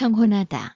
청혼하다.